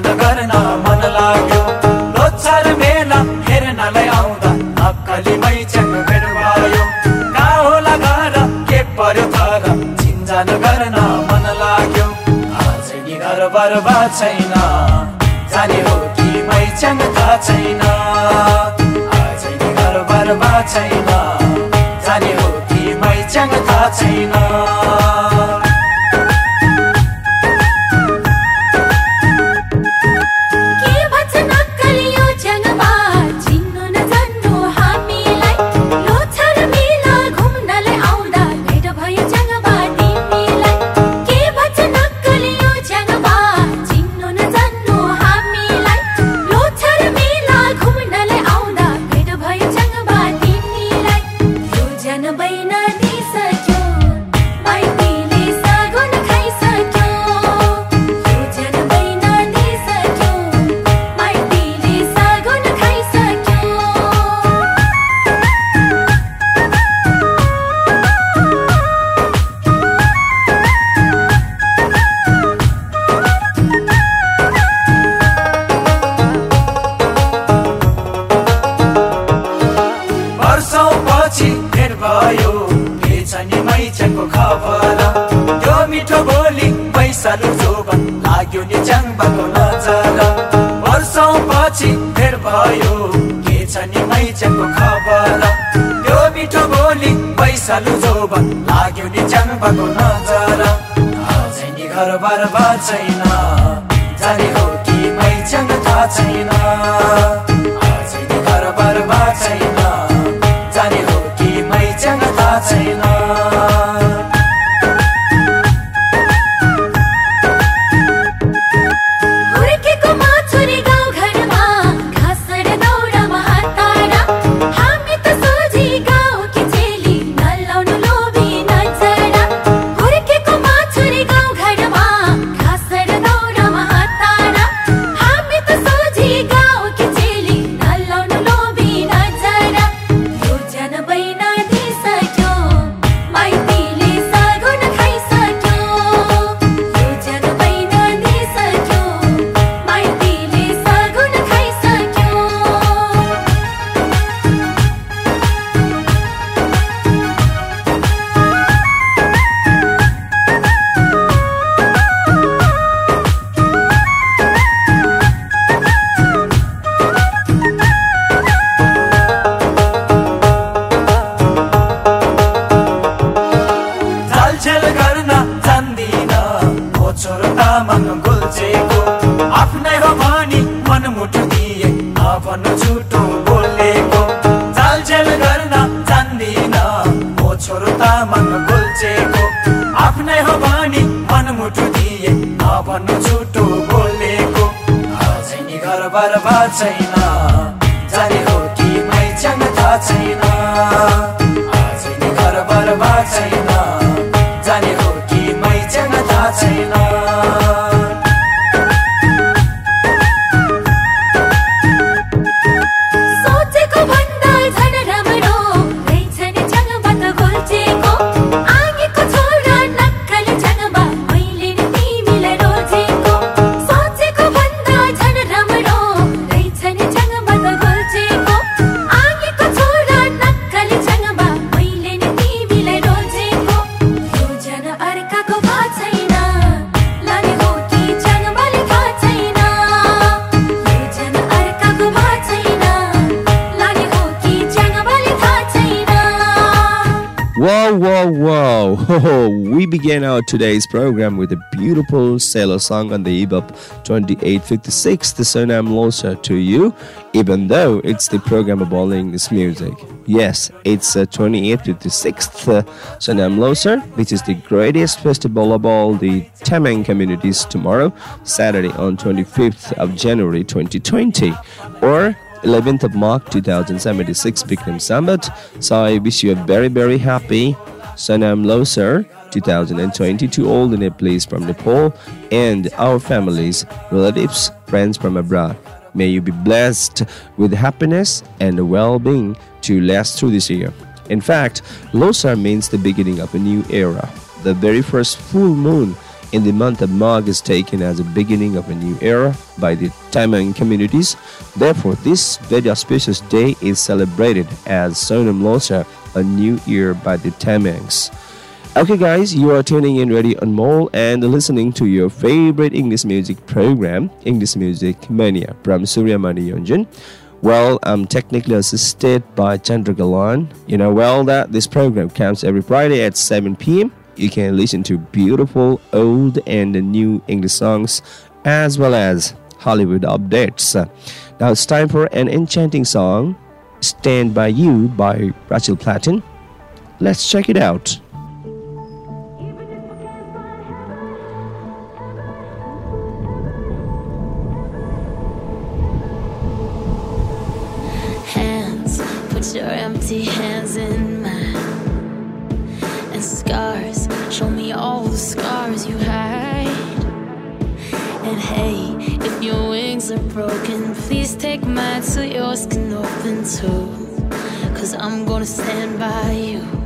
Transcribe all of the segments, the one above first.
ध्यान गर्न मन लाग्यो। लोछर मेला हेर्नलाई आउँदा नक्कली मैचक भेटुवायो कहाँ होला घर के पर्यो घर छिन्जान गर्न मन लाग्यो। आज कि घर बर्बाद छैन। जाने हो कि मैचङ थाहा छैन। आज कि घर बर्बाद छैन। जाने हो कि मैचङ थाहा छैन। सानो जोबन लाग्यो नि च्याङबाको नजर। वर्षौँ पछि भेट भयो। के छ नि माइच्याको खबर? त्यो मिठो बोली पैसालु जोबन लाग्यो नि च्याङबाको नजर। आजै नि घर बार छैन। जाने हो कि माइच्याङ थाहा छैन। We began our today's program with a beautiful sailor song on the of 2856, the Sonam Losar to you, even though it's the program all English music. Yes, it's 2856th uh, Sonam Losar, which is the greatest festival of all the Tamang communities tomorrow, Saturday on 25th of January 2020, or 11th of March 2076 Bikram Sambat. So I wish you a very, very happy Sonam Losar 2020 to all a place from Nepal and our families, relatives, friends from abroad. May you be blessed with happiness and well-being to last through this year. In fact, Losar means the beginning of a new era. The very first full moon in the month of Magh is taken as a beginning of a new era by the Tamang communities. Therefore, this very auspicious day is celebrated as Sonam Losar, a new year by the Tamangs. Okay, guys, you are tuning in Radio Anmol and listening to your favorite English music program, English Music Mania, from Suryamani Yonjan. Well, I'm technically assisted by Chandra Ghalan. You know well that this program comes every Friday at 7 p.m you can listen to beautiful old and new English songs as well as Hollywood updates. Now it's time for an enchanting song, Stand By You by Rachel Platten. Let's check it out. Your empty hands in mine. And scars, show me all the scars you hide. And hey, if your wings are broken, please take mine so yours can open too. Cause I'm gonna stand by you.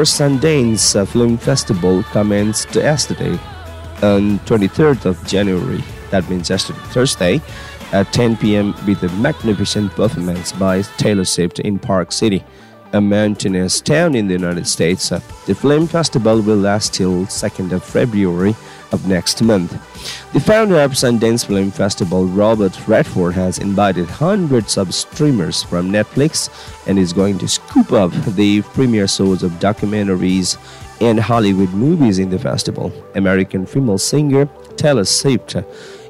This Sundance Film Festival commenced yesterday on 23rd of January. That means yesterday, Thursday, at 10 p.m. with a magnificent performance by Taylor Swift in Park City. A mountainous town in the United States. Uh, the film festival will last till 2nd of February of next month. The founder of Sundance Film Festival, Robert Redford, has invited hundreds of streamers from Netflix and is going to scoop up the premiere shows of documentaries and Hollywood movies in the festival. American female singer Taylor Swift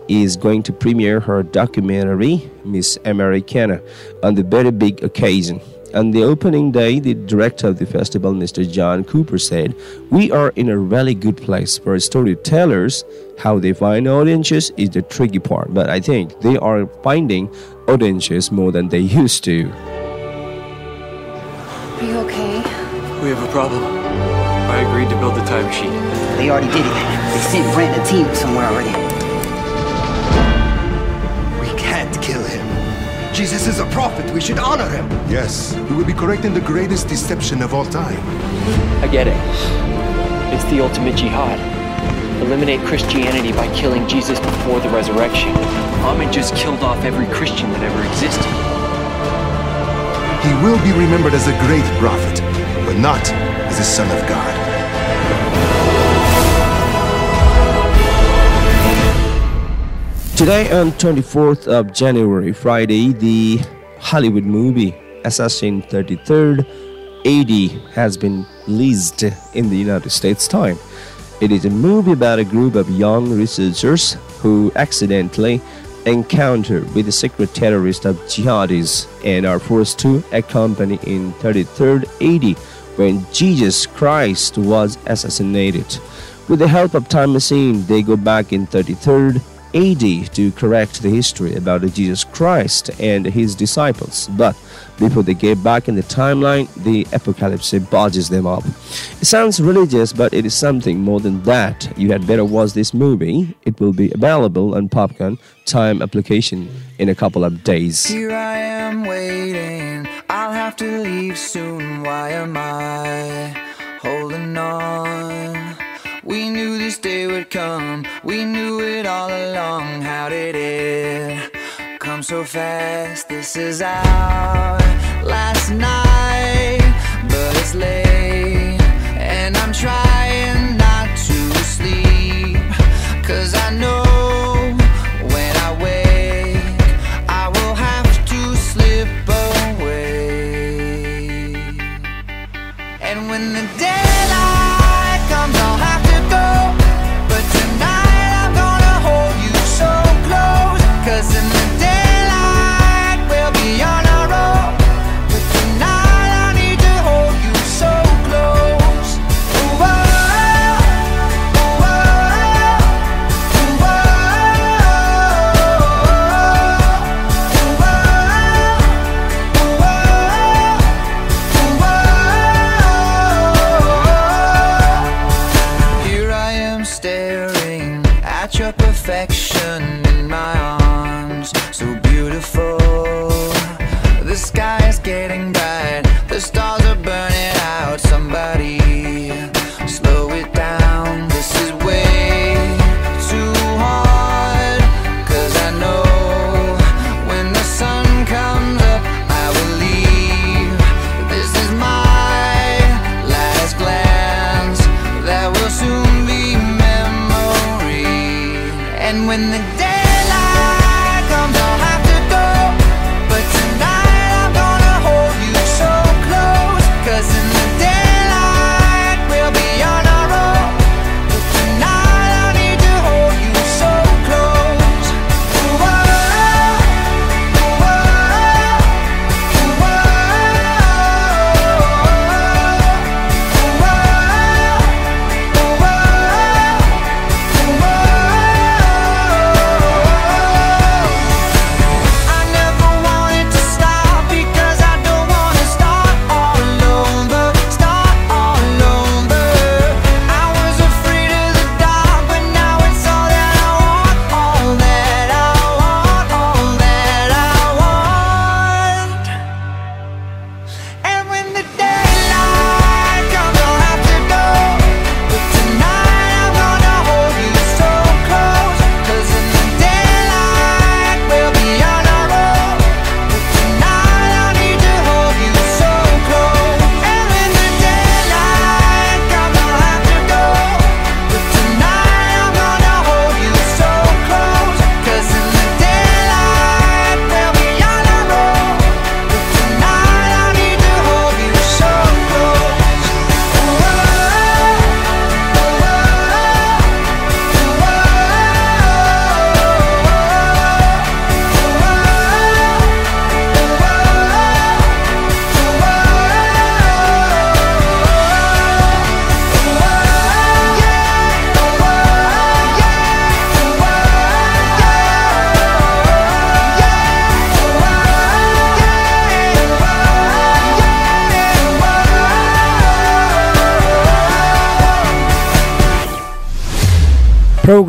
is going to premiere her documentary, Miss Americana, on the very big occasion. On the opening day, the director of the festival, Mr. John Cooper, said, We are in a really good place for storytellers. How they find audiences is the tricky part, but I think they are finding audiences more than they used to. Are you okay? We have a problem. I agreed to build the time machine. They already did it. They sent Brent and team somewhere already. Jesus is a prophet. We should honor him. Yes, we will be correcting the greatest deception of all time. I get it. It's the ultimate jihad. Eliminate Christianity by killing Jesus before the resurrection. Muhammad just killed off every Christian that ever existed. He will be remembered as a great prophet, but not as a son of God. Today, on 24th of January, Friday, the Hollywood movie Assassin 33rd AD has been released in the United States time. It is a movie about a group of young researchers who accidentally encounter with the secret terrorist of jihadis and are forced to accompany in 33rd AD when Jesus Christ was assassinated. With the help of time machine, they go back in 33rd AD to correct the history about Jesus Christ and his disciples. But before they get back in the timeline, the apocalypse budges them up. It sounds religious, but it is something more than that. You had better watch this movie. It will be available on Popcorn Time application in a couple of days. Here I am waiting. I'll have to leave soon. Why am I holding on? We knew this day would come. We knew it all along. How did it come so fast? This is our last night, but it's late. And I'm trying not to sleep. Cause I know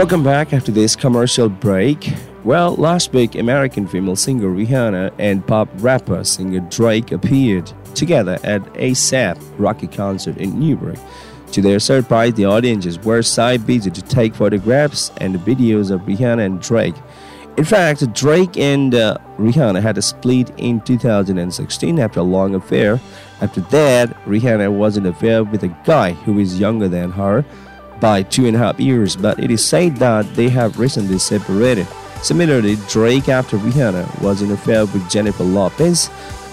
Welcome back after this commercial break. Well, last week, American female singer Rihanna and pop rapper singer Drake appeared together at ASAP Rocky concert in Newburgh. To their surprise, the audiences were side busy to take photographs and videos of Rihanna and Drake. In fact, Drake and uh, Rihanna had a split in 2016 after a long affair. After that, Rihanna was in affair with a guy who is younger than her by two and a half years, but it is said that they have recently separated. Similarly, Drake, after Rihanna, was in an affair with Jennifer Lopez.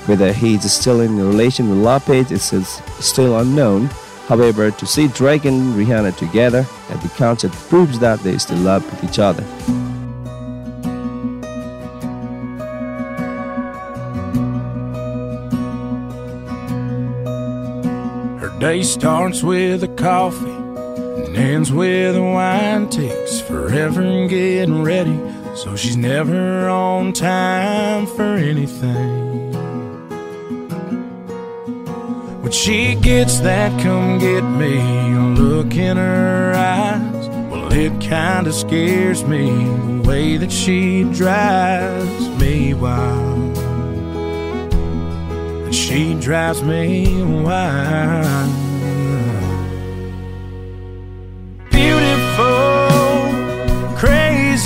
Whether he is still in a relation with Lopez is still unknown. However, to see Drake and Rihanna together at the concert proves that they still love each other. Her day starts with a coffee and ends with a wine. Takes forever in getting ready, so she's never on time for anything. When she gets that come get me look in her eyes, well, it kinda scares me the way that she drives me wild. And she drives me wild.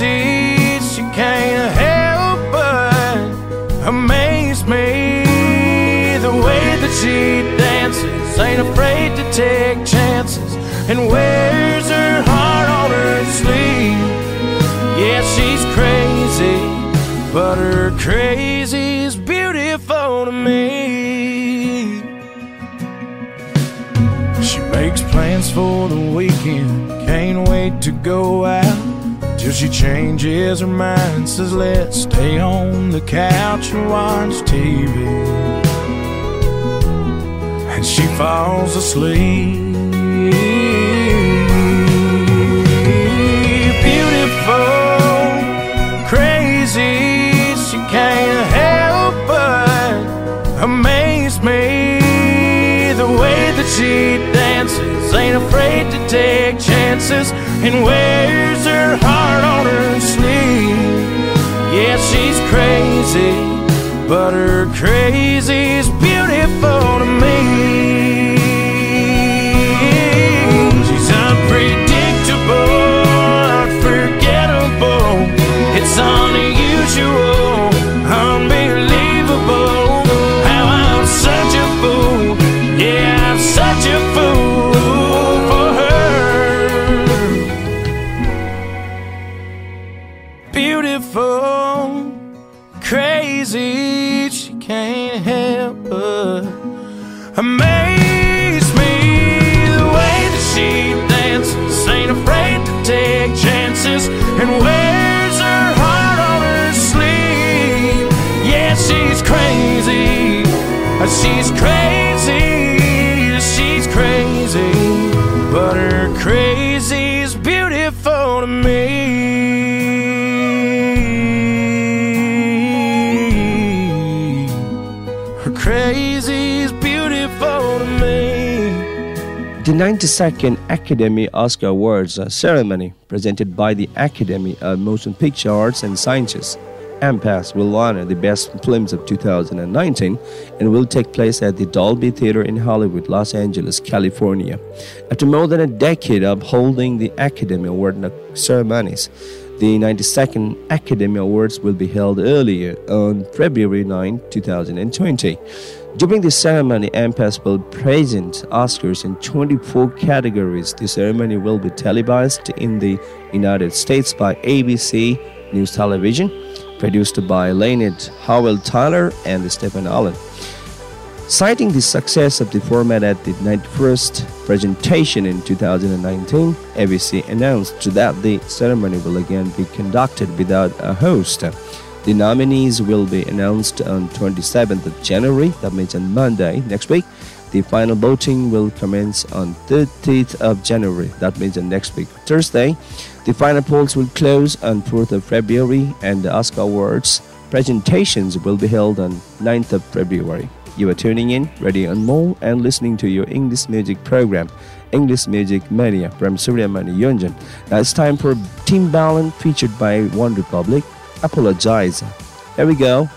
She can't help but amaze me. The way that she dances, ain't afraid to take chances, and wears her heart on her sleeve. Yeah, she's crazy, but her crazy's beautiful to me. She makes plans for the weekend, can't wait to go out. Till she changes her mind, says let's stay on the couch and watch TV. And she falls asleep. Beautiful, crazy, she can't help but amaze me. The way that she dances, ain't afraid to take chances, and wears her heart on her sleeve. Yeah, she's crazy, but her crazy's beautiful amaze me. The way that she dances, ain't afraid to take chances, and wears her heart on her sleeve. Yeah, she's crazy. She's crazy. 92nd Academy Oscar Awards uh, ceremony, presented by the Academy of Motion Picture Arts and Sciences, AMPAS, will honor the best films of 2019 and will take place at the Dolby Theater in Hollywood, Los Angeles, California. After more than a decade of holding the Academy Award ceremonies, The 92nd Academy Awards will be held earlier on February 9, 2020. During the ceremony, MPAS will present Oscars in 24 categories. The ceremony will be televised in the United States by ABC News Television, produced by Leonard Howell Tyler and Stephen Allen. Citing the success of the format at the 91st presentation in 2019, ABC announced that the ceremony will again be conducted without a host. The nominees will be announced on 27th of January, that means on Monday next week. The final voting will commence on 30th of January, that means on next week, Thursday. The final polls will close on 4th of February, and the Oscar Awards presentations will be held on 9th of February. You are tuning in, Radio Anmol, and listening to your English music program, English Music Mania from Suryamani Yonjan. Now it's time for Team Timbaland featured by One Republic. Apologize. Here we go.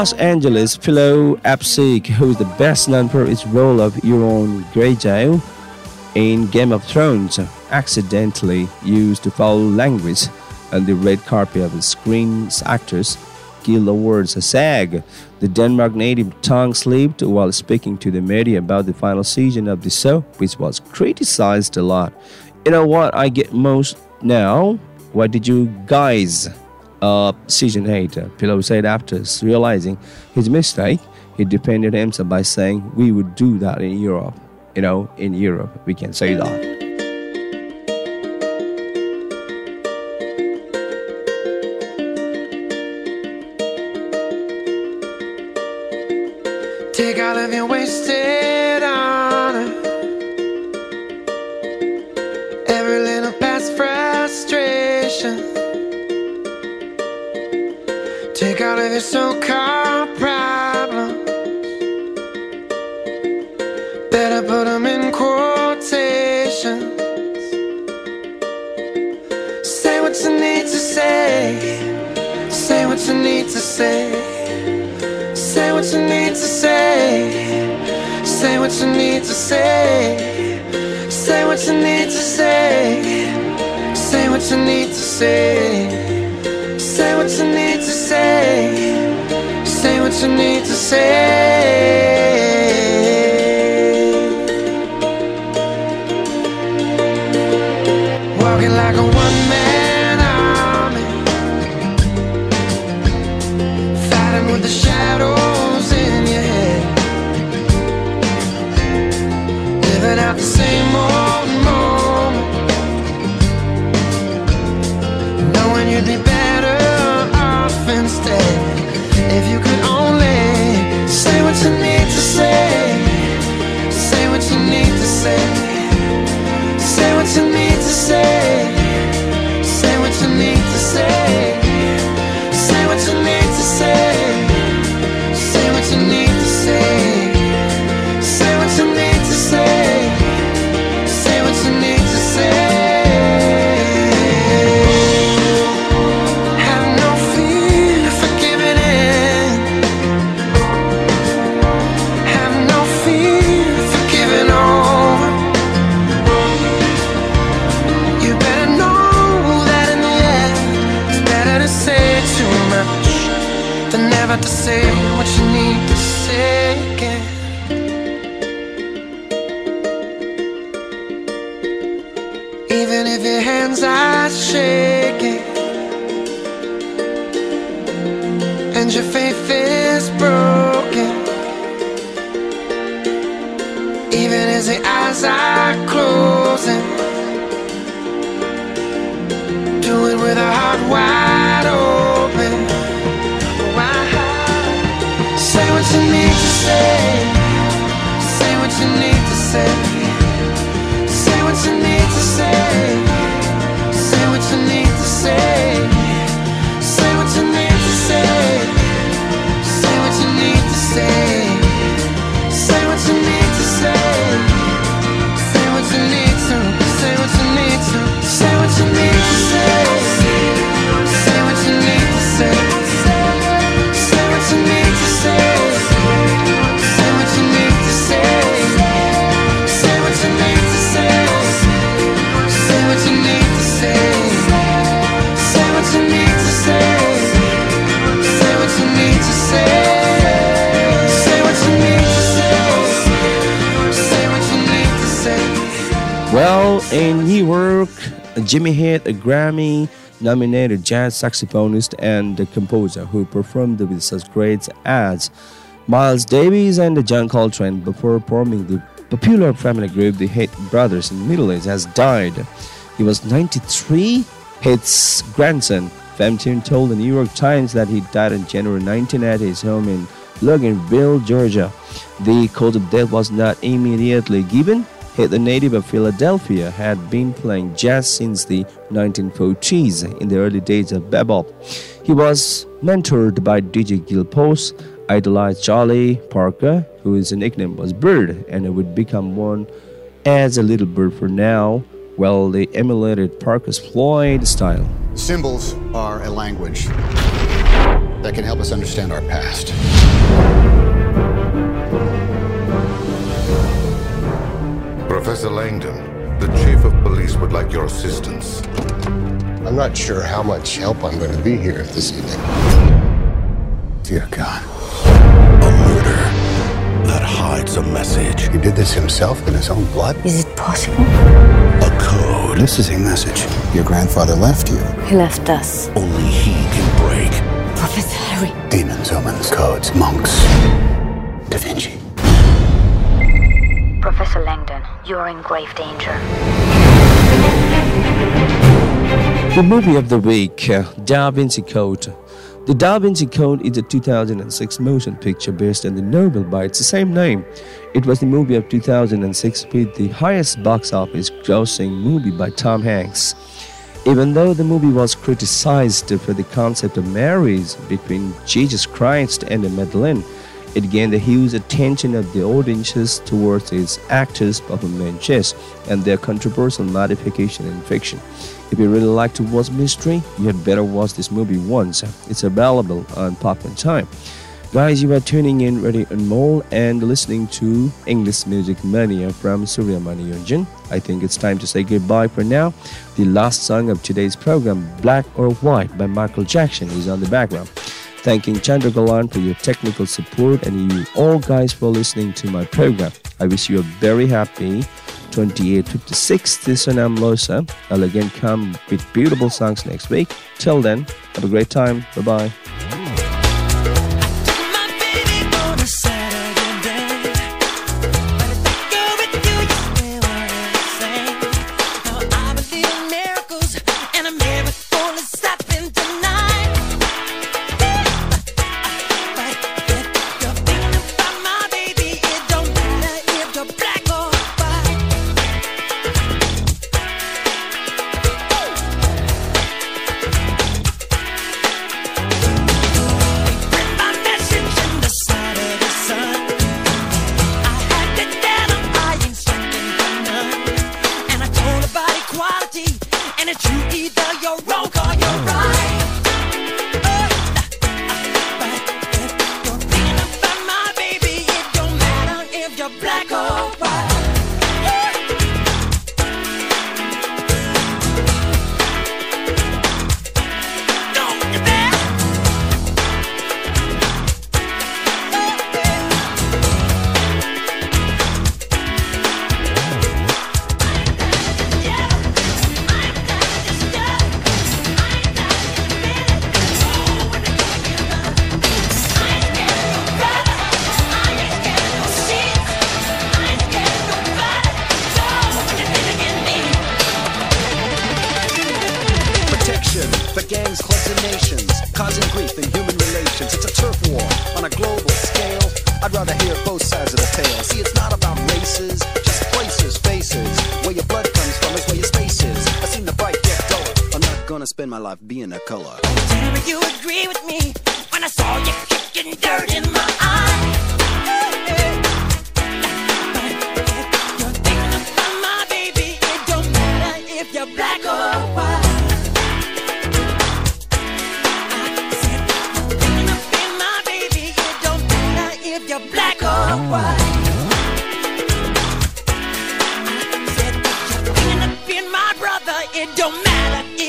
Los Angeles, Pilou Asbæk, who is the best known for his role of Euron Greyjoy in Game of Thrones, accidentally used foul language on the red carpet of the Screen Actors Guild Awards SAG. The Denmark native tongue slipped while speaking to the media about the final season of the show, which was criticized a lot. You know what I get most now? What did you guys uh, season 8, uh, Pilou said after realizing his mistake, he defended himself by saying, We would do that in Europe. You know, in Europe, we can say that. What you need to say. Say what you need to say. Say what you need to say. Jimmy Heath a Grammy nominated jazz saxophonist and composer who performed with such greats as Miles Davis and John Coltrane before forming the popular family group the Heath Brothers in Middle Age has died. He was 93. Heath's grandson, Femtune, told the New York Times that he died in January 19 at his home in Loganville, Georgia. The cause of death was not immediately given. A native of Philadelphia, had been playing jazz since the 1940s in the early days of bebop. He was mentored by Dizzy Gillespie, idolized Charlie Parker, whose nickname was Bird, and would become one as a little bird for now. Well, they emulated Parker's Floyd style. Symbols are a language that can help us understand our past. Professor Langdon, the chief of police would like your assistance. I'm not sure how much help I'm going to be here this evening. Dear God. A murder that hides a message. He did this himself in his own blood? Is it possible? A code. This is a message. Your grandfather left you. He left us. Only he can break. Professor Harry. Demons, omens, codes, monks. Da Vinci. Professor Langdon, you're in grave danger. The movie of the week, uh, Da Vinci Code. The Da Vinci Code is a 2006 motion picture based on the novel by its same name. It was the movie of 2006 with the highest box office grossing movie by Tom Hanks. Even though the movie was criticized for the concept of marriage between Jesus Christ and Madeleine, It gained the huge attention of the audiences towards its actors' performances and their controversial modification in fiction. If you really like to watch mystery, you had better watch this movie once. It's available on Pop Popcorn Time. Guys, you are tuning in Radio Anmol and listening to English Music Mania from Suryamani Yonjan. I think it's time to say goodbye for now. The last song of today's program, Black or White by Michael Jackson, is on the background. Thanking Chandra Ghalan for your technical support and you all guys for listening to my program. I wish you a very happy 2856 Sonam Losar. I'll again come with beautiful songs next week. Till then, have a great time. Bye bye.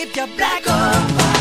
If you're black or white.